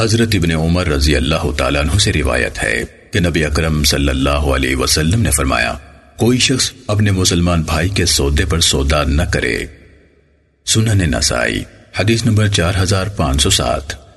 حضرت ابن عمر رضی اللہ تعالیٰ عنہ سے روایت ہے کہ نبی اکرم صلی اللہ علیہ وسلم نے فرمایا، کوئی شخص اپنے مسلمان بھائی کے سودے پر سودا نہ کرے۔ سنن نسائی، حدیث نمبر چار ہزار پانچ سو سات۔